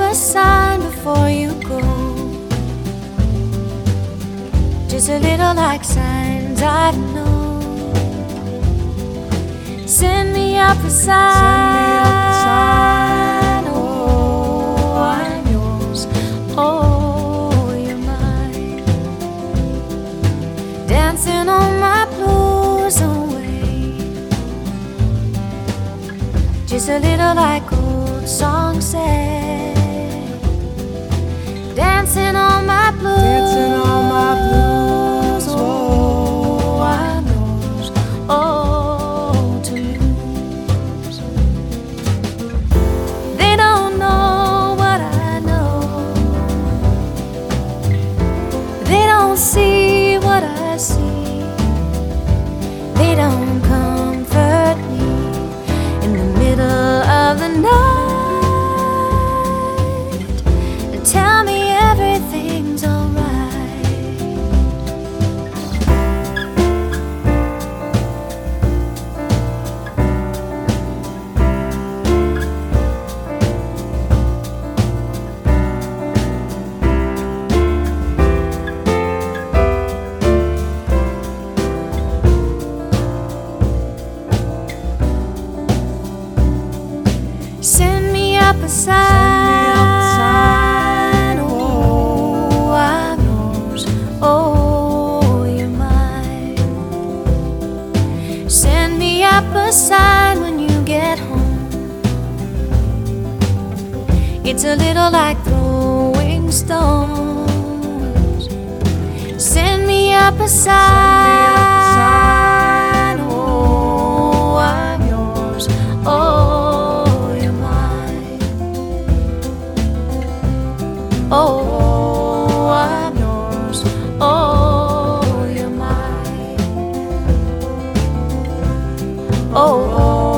a sign before you go. Just a little like signs I know. Send me up a sign. Oh, I'm yours. Oh, you're mine. Dancing on my blues away. Just a little like See up a sign. Oh, I'm yours. Oh, you're mine. Send me up a sign when you get home. It's a little like throwing stones. Send me up a sign. Oh, yours. Oh, you're mine. Oh,